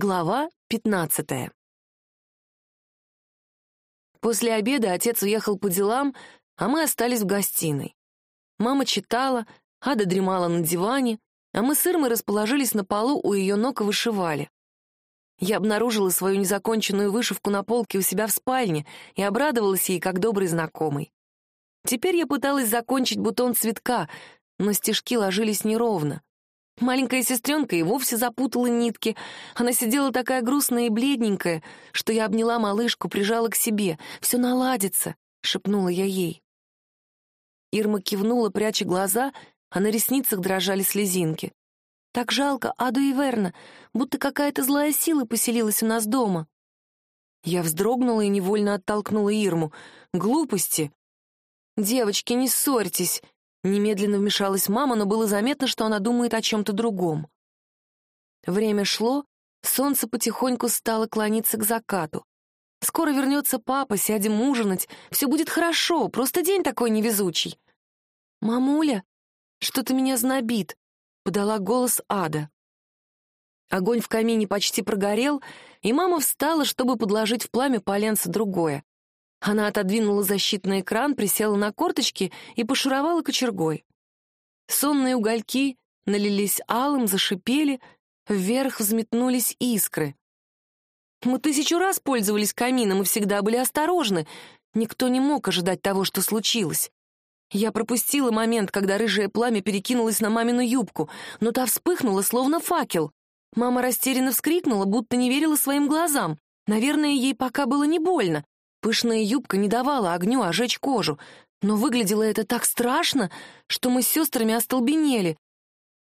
Глава пятнадцатая. После обеда отец уехал по делам, а мы остались в гостиной. Мама читала, Ада дремала на диване, а мы с Ирмой расположились на полу у ее ног и вышивали. Я обнаружила свою незаконченную вышивку на полке у себя в спальне и обрадовалась ей как добрый знакомый. Теперь я пыталась закончить бутон цветка, но стежки ложились неровно. Маленькая сестренка и вовсе запутала нитки. Она сидела такая грустная и бледненькая, что я обняла малышку, прижала к себе. «Все наладится», — шепнула я ей. Ирма кивнула, пряча глаза, а на ресницах дрожали слезинки. «Так жалко Аду и Верна, будто какая-то злая сила поселилась у нас дома». Я вздрогнула и невольно оттолкнула Ирму. «Глупости!» «Девочки, не ссорьтесь!» Немедленно вмешалась мама, но было заметно, что она думает о чем-то другом. Время шло, солнце потихоньку стало клониться к закату. Скоро вернется папа, сядем ужинать, все будет хорошо, просто день такой невезучий. «Мамуля, что-то меня знобит», — подала голос Ада. Огонь в камине почти прогорел, и мама встала, чтобы подложить в пламя поленце другое. Она отодвинула защитный экран, присела на корточки и пошуровала кочергой. Сонные угольки налились алым, зашипели, вверх взметнулись искры. Мы тысячу раз пользовались камином и всегда были осторожны. Никто не мог ожидать того, что случилось. Я пропустила момент, когда рыжее пламя перекинулось на мамину юбку, но та вспыхнула, словно факел. Мама растерянно вскрикнула, будто не верила своим глазам. Наверное, ей пока было не больно, Пышная юбка не давала огню ожечь кожу, но выглядело это так страшно, что мы с сестрами остолбенели.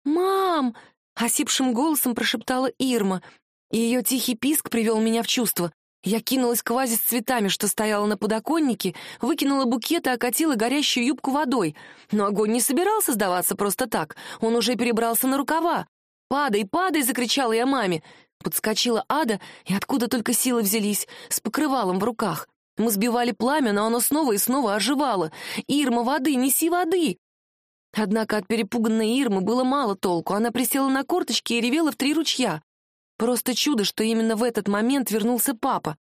«Мам!» — осипшим голосом прошептала Ирма, и ее тихий писк привел меня в чувство. Я кинулась к вазе с цветами, что стояла на подоконнике, выкинула букет и окатила горящую юбку водой. Но огонь не собирался сдаваться просто так, он уже перебрался на рукава. «Падай, падай!» — закричала я маме. Подскочила Ада, и откуда только силы взялись, с покрывалом в руках. Мы сбивали пламя, но оно снова и снова оживало. «Ирма, воды! Неси воды!» Однако от перепуганной Ирмы было мало толку. Она присела на корточки и ревела в три ручья. Просто чудо, что именно в этот момент вернулся папа.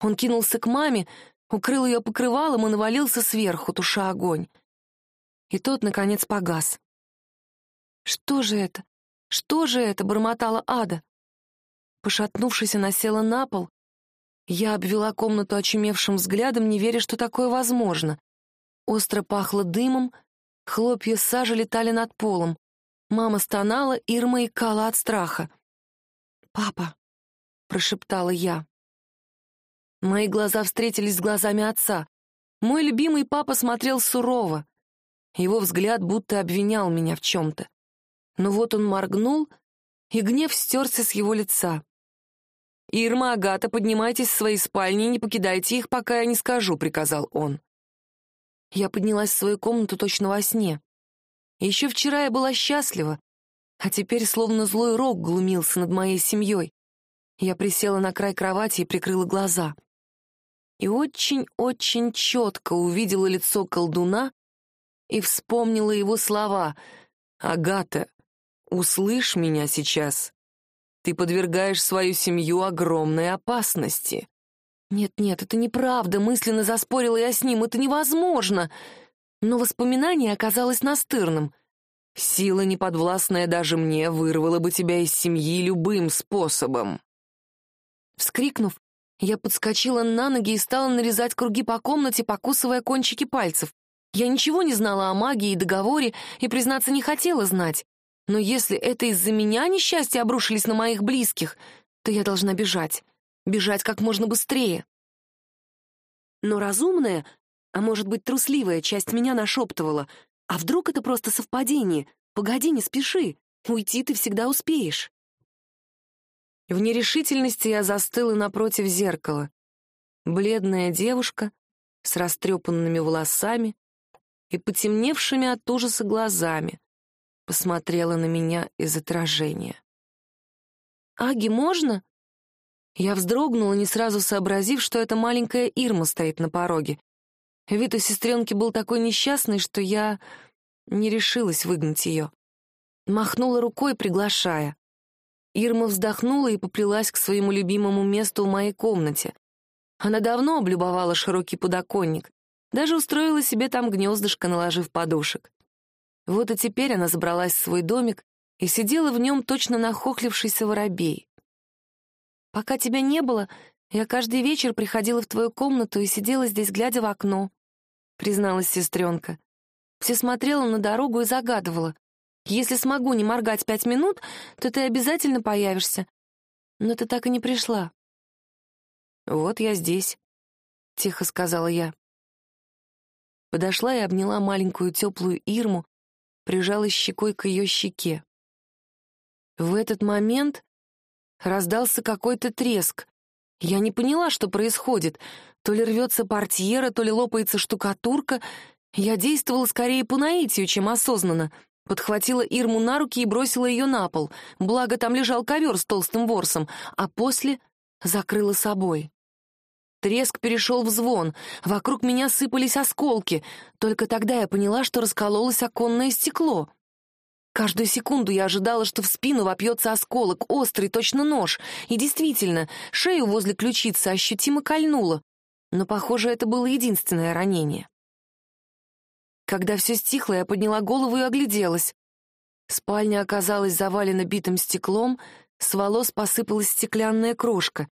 Он кинулся к маме, укрыл ее покрывалом и навалился сверху, туша огонь. И тот, наконец, погас. «Что же это? Что же это?» — бормотала Ада. Пошатнувшись, она села на пол, я обвела комнату очумевшим взглядом, не веря, что такое возможно. Остро пахло дымом, хлопья сажи летали над полом. Мама стонала, Ирма икала от страха. «Папа», — прошептала я. Мои глаза встретились с глазами отца. Мой любимый папа смотрел сурово. Его взгляд будто обвинял меня в чем-то. Но вот он моргнул, и гнев стерся с его лица. «Ирма, Агата, поднимайтесь в свои спальни и не покидайте их, пока я не скажу», — приказал он. Я поднялась в свою комнату точно во сне. Еще вчера я была счастлива, а теперь словно злой рок глумился над моей семьей. Я присела на край кровати и прикрыла глаза. И очень-очень четко увидела лицо колдуна и вспомнила его слова. «Агата, услышь меня сейчас. Ты подвергаешь свою семью огромной опасности. Нет-нет, это неправда, мысленно заспорила я с ним, это невозможно. Но воспоминание оказалось настырным. Сила, неподвластная даже мне, вырвала бы тебя из семьи любым способом. Вскрикнув, я подскочила на ноги и стала нарезать круги по комнате, покусывая кончики пальцев. Я ничего не знала о магии и договоре и, признаться, не хотела знать. Но если это из-за меня несчастья обрушились на моих близких, то я должна бежать. Бежать как можно быстрее. Но разумная, а может быть трусливая часть меня нашептывала, а вдруг это просто совпадение? Погоди, не спеши. Уйти ты всегда успеешь. В нерешительности я застыла напротив зеркала. Бледная девушка с растрепанными волосами и потемневшими от ужаса глазами посмотрела на меня из отражения. «Аги, можно?» Я вздрогнула, не сразу сообразив, что эта маленькая Ирма стоит на пороге. Вид у сестренки был такой несчастный, что я не решилась выгнать ее. Махнула рукой, приглашая. Ирма вздохнула и поплелась к своему любимому месту в моей комнате. Она давно облюбовала широкий подоконник, даже устроила себе там гнездышко, наложив подушек. Вот и теперь она забралась в свой домик и сидела в нем точно нахохлившийся воробей. «Пока тебя не было, я каждый вечер приходила в твою комнату и сидела здесь, глядя в окно», — призналась сестренка. Все смотрела на дорогу и загадывала. «Если смогу не моргать пять минут, то ты обязательно появишься. Но ты так и не пришла». «Вот я здесь», — тихо сказала я. Подошла и обняла маленькую теплую Ирму, прижалась щекой к ее щеке. В этот момент раздался какой-то треск. Я не поняла, что происходит. То ли рвется портьера, то ли лопается штукатурка. Я действовала скорее по наитию, чем осознанно. Подхватила Ирму на руки и бросила ее на пол, благо там лежал ковер с толстым ворсом, а после закрыла собой. Треск перешел в звон, вокруг меня сыпались осколки. Только тогда я поняла, что раскололось оконное стекло. Каждую секунду я ожидала, что в спину вопьется осколок, острый, точно нож. И действительно, шею возле ключицы ощутимо кольнуло. Но, похоже, это было единственное ранение. Когда все стихло, я подняла голову и огляделась. Спальня оказалась завалена битым стеклом, с волос посыпалась стеклянная крошка.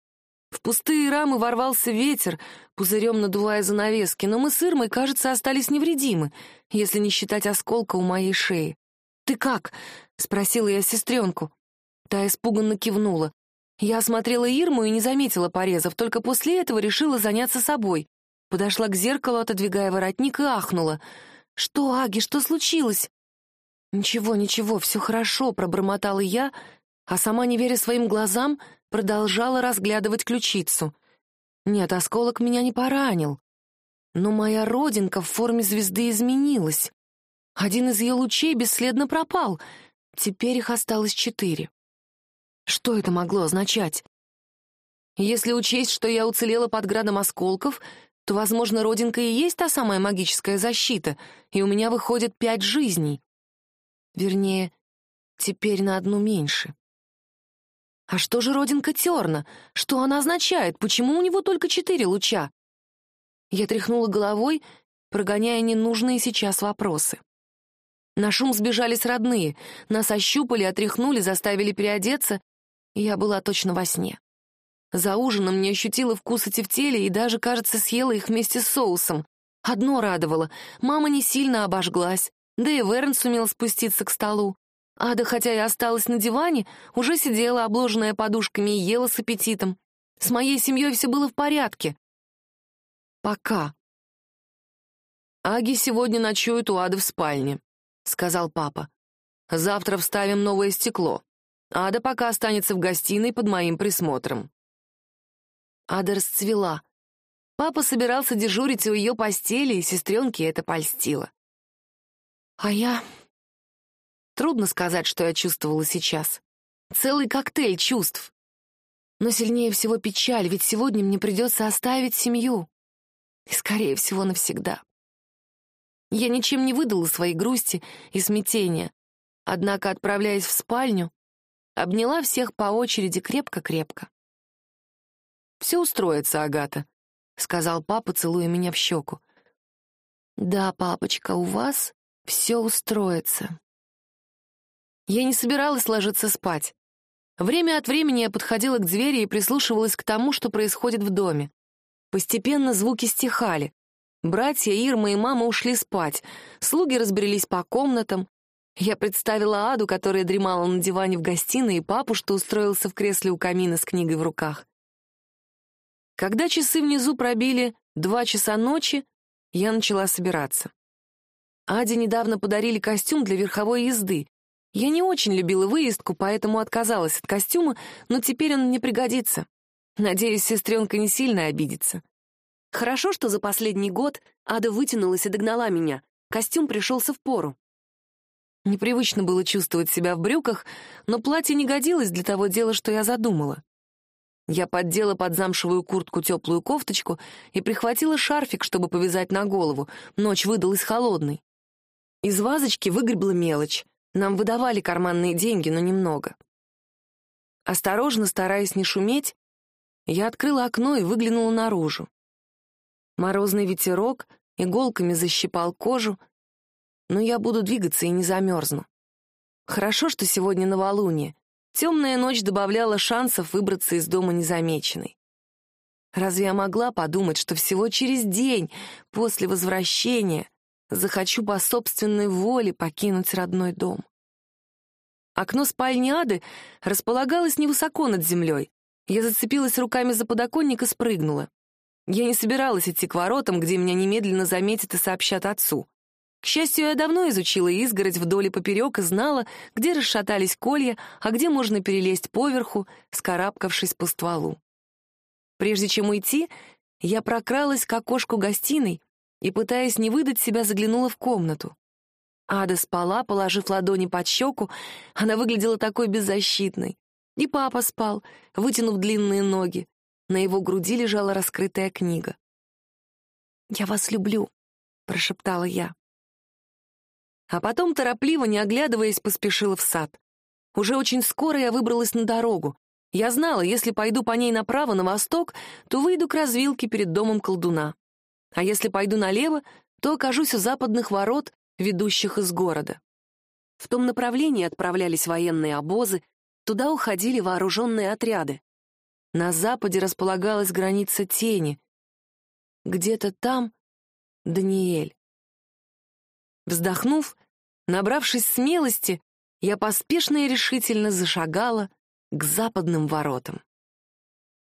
В пустые рамы ворвался ветер, пузырем надувая занавески, но мы с Ирмой, кажется, остались невредимы, если не считать осколка у моей шеи. «Ты как?» — спросила я сестренку. Та испуганно кивнула. Я осмотрела Ирму и не заметила порезов, только после этого решила заняться собой. Подошла к зеркалу, отодвигая воротник, и ахнула. «Что, Аги, что случилось?» «Ничего, ничего, все хорошо», — пробормотала я, а сама, не веря своим глазам, продолжала разглядывать ключицу. Нет, осколок меня не поранил. Но моя родинка в форме звезды изменилась. Один из ее лучей бесследно пропал. Теперь их осталось четыре. Что это могло означать? Если учесть, что я уцелела под градом осколков, то, возможно, родинка и есть та самая магическая защита, и у меня выходит пять жизней. Вернее, теперь на одну меньше. А что же родинка Терна? Что она означает? Почему у него только четыре луча? Я тряхнула головой, прогоняя ненужные сейчас вопросы. На шум сбежались родные, нас ощупали, отряхнули, заставили переодеться, и я была точно во сне. За ужином не ощутила вкуса тефтели и даже, кажется, съела их вместе с соусом. Одно радовало — мама не сильно обожглась, да и Верн сумел спуститься к столу. Ада, хотя и осталась на диване, уже сидела, обложенная подушками, и ела с аппетитом. С моей семьей все было в порядке. Пока. «Аги сегодня ночует у Ады в спальне», — сказал папа. «Завтра вставим новое стекло. Ада пока останется в гостиной под моим присмотром». Ада расцвела. Папа собирался дежурить у ее постели, и сестренке это польстило. А я Трудно сказать, что я чувствовала сейчас. Целый коктейль чувств. Но сильнее всего печаль, ведь сегодня мне придется оставить семью. И, скорее всего, навсегда. Я ничем не выдала своей грусти и смятения. Однако, отправляясь в спальню, обняла всех по очереди крепко-крепко. «Все устроится, Агата», — сказал папа, целуя меня в щеку. «Да, папочка, у вас все устроится». Я не собиралась ложиться спать. Время от времени я подходила к двери и прислушивалась к тому, что происходит в доме. Постепенно звуки стихали. Братья Ирма и мама ушли спать, слуги разбрелись по комнатам. Я представила Аду, которая дремала на диване в гостиной, и папу, что устроился в кресле у камина с книгой в руках. Когда часы внизу пробили два часа ночи, я начала собираться. Аде недавно подарили костюм для верховой езды, я не очень любила выездку, поэтому отказалась от костюма, но теперь он мне пригодится. Надеюсь, сестренка не сильно обидится. Хорошо, что за последний год Ада вытянулась и догнала меня. Костюм пришелся в пору. Непривычно было чувствовать себя в брюках, но платье не годилось для того дела, что я задумала. Я поддела под замшевую куртку теплую кофточку и прихватила шарфик, чтобы повязать на голову. Ночь выдалась холодной. Из вазочки выгребла мелочь. Нам выдавали карманные деньги, но немного. Осторожно, стараясь не шуметь, я открыла окно и выглянула наружу. Морозный ветерок иголками защипал кожу, но я буду двигаться и не замерзну. Хорошо, что сегодня новолуние. Темная ночь добавляла шансов выбраться из дома незамеченной. Разве я могла подумать, что всего через день после возвращения захочу по собственной воле покинуть родной дом? Окно спальни Ады располагалось невысоко над землей. Я зацепилась руками за подоконник и спрыгнула. Я не собиралась идти к воротам, где меня немедленно заметят и сообщат отцу. К счастью, я давно изучила изгородь вдоль и поперек и знала, где расшатались колья, а где можно перелезть поверху, скарабкавшись по стволу. Прежде чем уйти, я прокралась к окошку гостиной и, пытаясь не выдать себя, заглянула в комнату. Ада спала, положив ладони под щеку. Она выглядела такой беззащитной. И папа спал, вытянув длинные ноги. На его груди лежала раскрытая книга. «Я вас люблю», — прошептала я. А потом, торопливо, не оглядываясь, поспешила в сад. Уже очень скоро я выбралась на дорогу. Я знала, если пойду по ней направо, на восток, то выйду к развилке перед домом колдуна. А если пойду налево, то окажусь у западных ворот, ведущих из города. В том направлении отправлялись военные обозы, туда уходили вооруженные отряды. На западе располагалась граница тени. Где-то там Даниэль. Вздохнув, набравшись смелости, я поспешно и решительно зашагала к западным воротам.